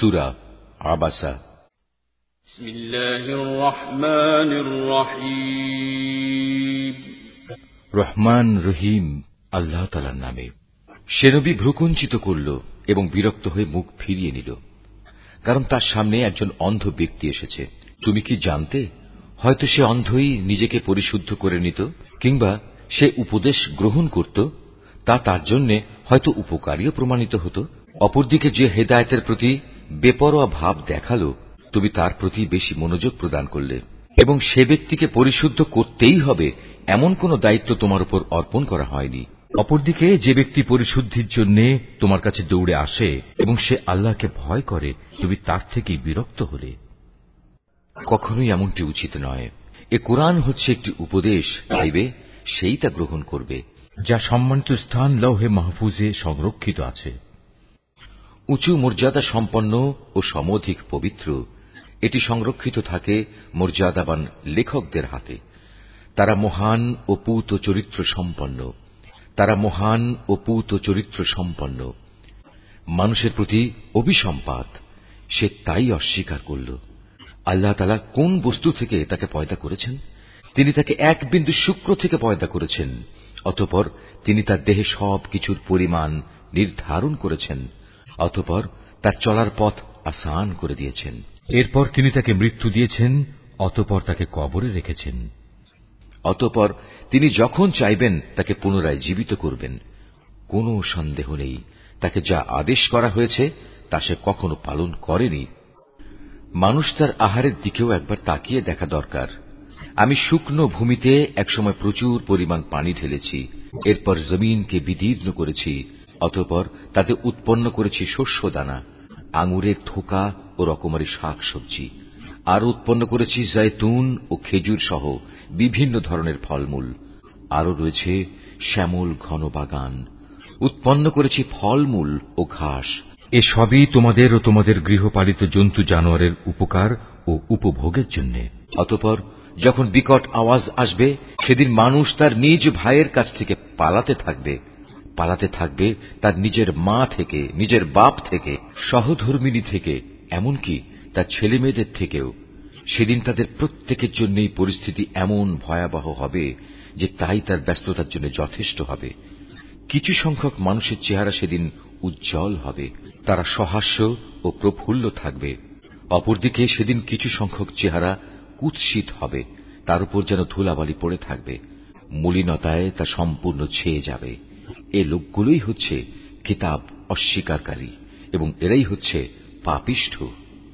সুরা আবাসা। রহমান রহিম আল্লাহ তালার নামে। সে নবী ভ্রুকুঞ্চিত করল এবং বিরক্ত হয়ে মুখ ফিরিয়ে নিল। কারণ তার সামনে একজন অন্ধ ব্যক্তি এসেছে। তুমি কি জানতে? হয়তো সে অন্ধই নিজেকে পরিশুদ্ধ করে নিত কিংবা সে উপদেশ গ্রহণ করত তা তার জন্য হয়তো উপকারীও প্রমাণিত হতো। অপরদিকে যে হেদায়তের প্রতি বেপরোয়া ভাব দেখাল, তুমি তার প্রতি বেশি মনোযোগ প্রদান করলে। এবং সে ব্যক্তিকে পরিশুদ্ধ করতেই হবে, এমন কোন দায়িত্ব তোমার উপর অর্পণ করা হয়নি। অপরদিকে, যে ব্যক্তি পরিশুদ্ধির জন্য তোমার কাছে দৌড়ে আসে, এবং সে আল্লাহকে ভয় করে, তুমি তার থেকেই বিরক্ত হলে। কখনোই এমনটি উচিত নয়। এ কোরআন হচ্ছে একটি উপদেশ, চাইবে, সেই তা গ্রহণ করবে, যা সম্মানিত স্থান লৌহে মাহফুজে সংরক্ষিত আছে। উঁচু মর্যাদা সম্পন্ন ও সমধিক পবিত্র। এটি সংরক্ষিত থাকে মর্যাদাবান লেখকদের হাতে। তারা মহান ও পূত চরিত্র সম্পন্ন। তারা মহান ও পূত চরিত্র সম্পন্ন। মানুষের প্রতি অভিসম্পাত, সে তাই অস্বীকার করল। আল্লাহ তালা কোন বস্তু থেকে তাকে পয়দা করেছেন? তিনি তাকে এক বিন্দু শুক্র থেকে পয়দা করেছেন, অতপর তিনি তার দেহে সব কিছুর পরিমাণ নির্ধারণ করেছেন। অতপর তার চলার পথ আসান করে দিয়েছেন। এরপর তিনি তাকে মৃত্যু দিয়েছেন অতপর তাকে কবরে রেখেছেন। অতপর তিনি যখন চাইবেন তাকে পুনরায় জীবিত করবেন। কোনো সন্দেহ নেই তাকে যা আদেশ করা হয়েছে তা সে কখনো পালন করেনি। মানুষ তার আহারের দিকেও একবার তাকিয়ে দেখা দরকার। আমি শুকনো ভূমিতে একসময় প্রচুর পরিমাণ পানি ঢেলেছি এরপর জমিনকে বিদীর্ণ করেছি অতপর তাতে উৎপন্ন করেছি শস্য দানা আঙুরের থোকা ও রকমারি শাক সবজি আর উৎপন্ন করেছি জয়তুন ও খেজুর সহ বিভিন্ন ধরনের ফলমূল। আরও রয়েছে শ্যামল ঘন বাগান। উৎপন্ন করেছি ফলমূল ও ঘাস। এ সবই তোমাদের ও তোমাদের গৃহপালিত জন্তু জানোয়ারের উপকার ও উপভোগের জন্য। অতপর যখন বিকট আওয়াজ আসবে, সেদিন মানুষ তার নিজ ভাইয়ের কাছ থেকে পালাতে থাকবে। পালাতে থাকবে তার নিজের মা থেকে, নিজের বাপ থেকে সহধর্মিনী থেকে, এমনকি তার ছেলে মেয়েদের থেকেও। সেদিন তাদের প্রত্যেকের জন্যই পরিস্থিতি এমন ভয়াবহ হবে যে তাই তার ব্যস্ততার জন্য যথেষ্ট হবে। কিছু সংখ্যক মানুষের চেহারা সেদিন উজ্জ্বল হবে, তারা সহাস্য ও প্রফুল্ল থাকবে। অপরদিকে সেদিন কিছু সংখ্যক চেহারা কুৎসিত হবে, তার উপর যেন ধুলাবালি পড়ে থাকবে। মলিনতায় তা সম্পূর্ণ ছেয়ে যাবে। এ লোকগুলোই হচ্ছে কিতাব অস্বীকারী এবং এরাই হচ্ছে পাপিষ্ঠ।